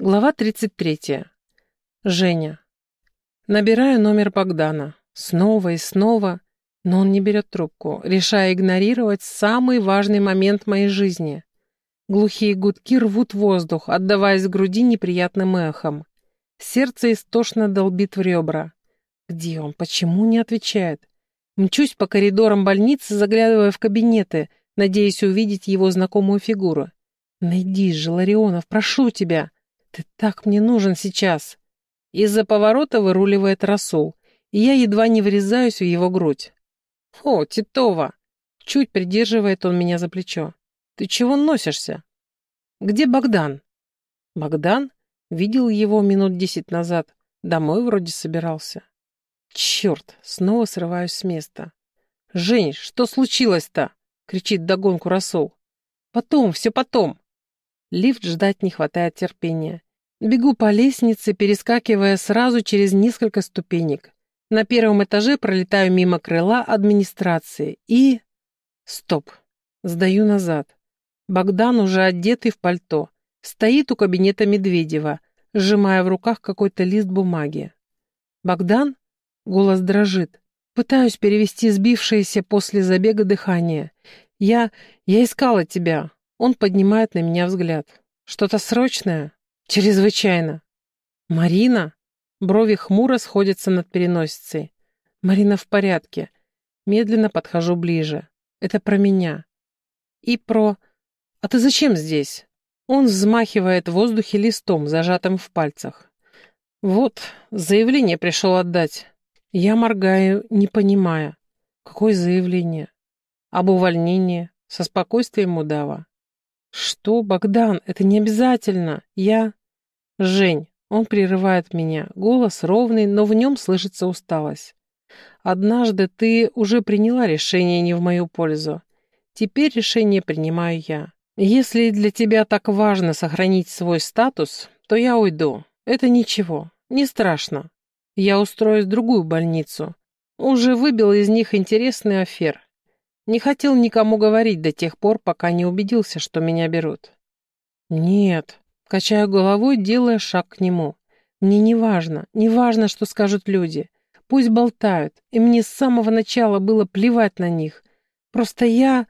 Глава 33. Женя. Набираю номер Богдана. Снова и снова, но он не берет трубку, решая игнорировать самый важный момент моей жизни. Глухие гудки рвут воздух, отдаваясь груди неприятным эхом. Сердце истошно долбит в ребра. Где он? Почему не отвечает? Мчусь по коридорам больницы, заглядывая в кабинеты, надеясь увидеть его знакомую фигуру. «Найди же, Ларионов, прошу тебя!» «Ты так мне нужен сейчас!» Из-за поворота выруливает Расул, и я едва не врезаюсь в его грудь. «О, Титова!» Чуть придерживает он меня за плечо. «Ты чего носишься?» «Где Богдан?» «Богдан?» Видел его минут десять назад. Домой вроде собирался. Черт, снова срываюсь с места. «Жень, что случилось-то?» — кричит догонку Расул. «Потом, все потом». Лифт ждать не хватает терпения. Бегу по лестнице, перескакивая сразу через несколько ступенек. На первом этаже пролетаю мимо крыла администрации и... Стоп. Сдаю назад. Богдан, уже одетый в пальто, стоит у кабинета Медведева, сжимая в руках какой-то лист бумаги. «Богдан?» Голос дрожит. Пытаюсь перевести сбившееся после забега дыхание. «Я... я искала тебя». Он поднимает на меня взгляд. «Что-то срочное?» Чрезвычайно. Марина? Брови хмуро сходятся над переносицей. Марина в порядке. Медленно подхожу ближе. Это про меня. И про... А ты зачем здесь? Он взмахивает в воздухе листом, зажатым в пальцах. Вот, заявление пришел отдать. Я моргаю, не понимая. Какое заявление? Об увольнении? Со спокойствием удава. «Что, Богдан, это не обязательно. Я...» «Жень!» Он прерывает меня. Голос ровный, но в нем слышится усталость. «Однажды ты уже приняла решение не в мою пользу. Теперь решение принимаю я. Если для тебя так важно сохранить свой статус, то я уйду. Это ничего, не страшно. Я устроюсь в другую больницу. Уже выбил из них интересный афер. Не хотел никому говорить до тех пор, пока не убедился, что меня берут. Нет, качаю головой, делая шаг к нему. Мне не важно, не важно, что скажут люди. Пусть болтают, и мне с самого начала было плевать на них. Просто я...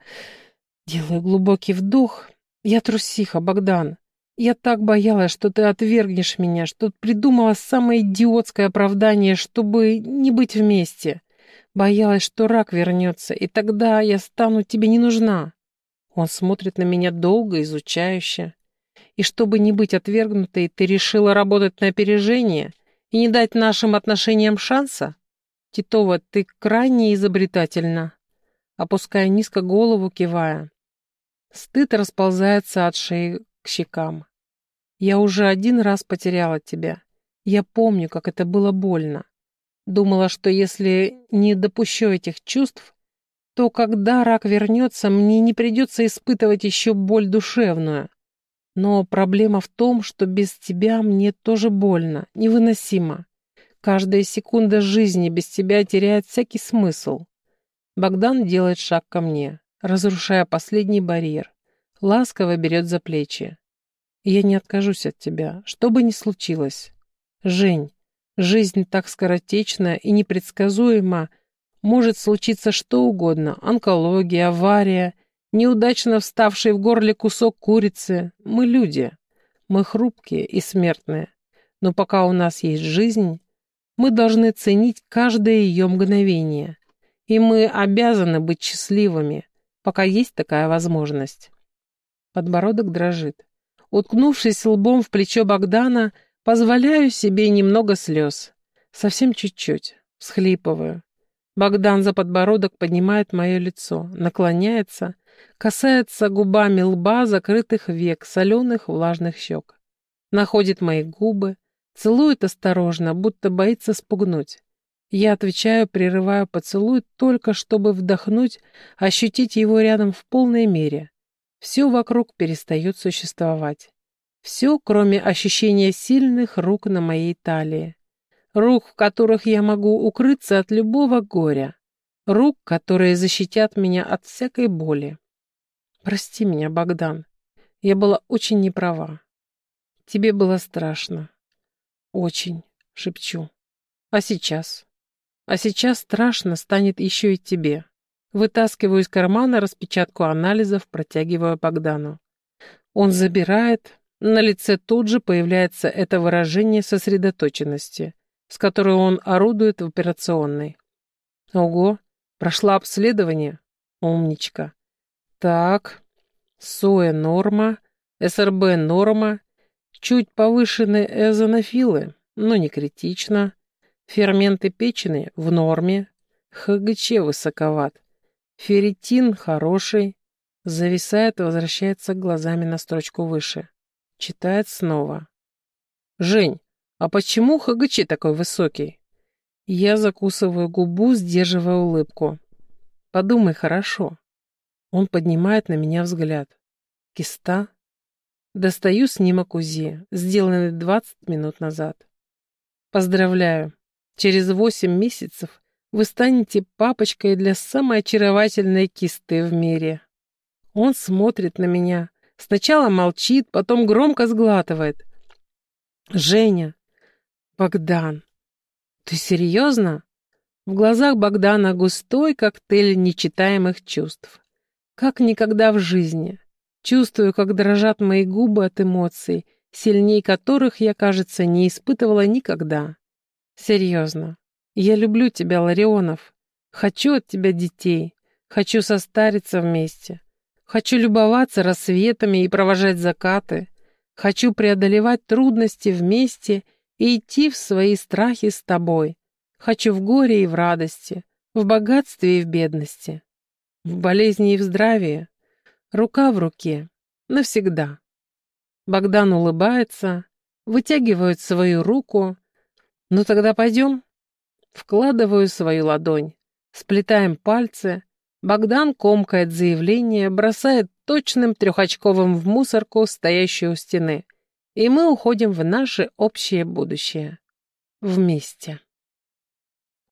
Делаю глубокий вдох. Я трусиха, Богдан. Я так боялась, что ты отвергнешь меня, что придумала самое идиотское оправдание, чтобы не быть вместе. Боялась, что рак вернется, и тогда я стану тебе не нужна. Он смотрит на меня долго, изучающе. И чтобы не быть отвергнутой, ты решила работать на опережение и не дать нашим отношениям шанса? Титова, ты крайне изобретательна. Опуская низко голову, кивая. Стыд расползается от шеи к щекам. Я уже один раз потеряла тебя. Я помню, как это было больно. Думала, что если не допущу этих чувств, то когда рак вернется, мне не придется испытывать еще боль душевную. Но проблема в том, что без тебя мне тоже больно, невыносимо. Каждая секунда жизни без тебя теряет всякий смысл. Богдан делает шаг ко мне, разрушая последний барьер. Ласково берет за плечи. Я не откажусь от тебя, что бы ни случилось. Жень, Жизнь так скоротечна и непредсказуема. Может случиться что угодно. Онкология, авария, неудачно вставший в горле кусок курицы. Мы люди. Мы хрупкие и смертные. Но пока у нас есть жизнь, мы должны ценить каждое ее мгновение. И мы обязаны быть счастливыми, пока есть такая возможность. Подбородок дрожит. Уткнувшись лбом в плечо Богдана, Позволяю себе немного слез. Совсем чуть-чуть. Схлипываю. Богдан за подбородок поднимает мое лицо, наклоняется, касается губами лба закрытых век, соленых влажных щек. Находит мои губы, целует осторожно, будто боится спугнуть. Я отвечаю, прерываю поцелуй, только чтобы вдохнуть, ощутить его рядом в полной мере. Все вокруг перестает существовать. Все, кроме ощущения сильных рук на моей талии. Рук, в которых я могу укрыться от любого горя. Рук, которые защитят меня от всякой боли. Прости меня, Богдан. Я была очень неправа. Тебе было страшно. Очень, шепчу. А сейчас? А сейчас страшно станет еще и тебе. Вытаскиваю из кармана распечатку анализов, протягиваю Богдану. Он забирает, на лице тут же появляется это выражение сосредоточенности, с которой он орудует в операционной. Ого, прошла обследование? Умничка. Так, СОЭ норма, СРБ норма, чуть повышены эозонофилы, но не критично. Ферменты печени в норме, ХГЧ высоковат. Ферритин хороший. Зависает возвращается глазами на строчку выше. Читает снова. «Жень, а почему ХГЧ такой высокий?» Я закусываю губу, сдерживая улыбку. «Подумай хорошо». Он поднимает на меня взгляд. Киста. Достаю снимок УЗИ, сделанный 20 минут назад. Поздравляю. Через 8 месяцев вы станете папочкой для самой очаровательной кисты в мире. Он смотрит на меня. Сначала молчит, потом громко сглатывает. Женя. Богдан. Ты серьезно? В глазах Богдана густой коктейль нечитаемых чувств. Как никогда в жизни. Чувствую, как дрожат мои губы от эмоций, сильней которых я, кажется, не испытывала никогда. Серьезно. Я люблю тебя, Ларионов. Хочу от тебя детей. Хочу состариться вместе. Хочу любоваться рассветами и провожать закаты. Хочу преодолевать трудности вместе и идти в свои страхи с тобой. Хочу в горе и в радости, в богатстве и в бедности в болезни и в здравии, рука в руке, навсегда. Богдан улыбается, вытягивает свою руку. Ну тогда пойдем. Вкладываю свою ладонь, сплетаем пальцы. Богдан комкает заявление, бросает точным трехочковым в мусорку, стоящую у стены. И мы уходим в наше общее будущее. Вместе.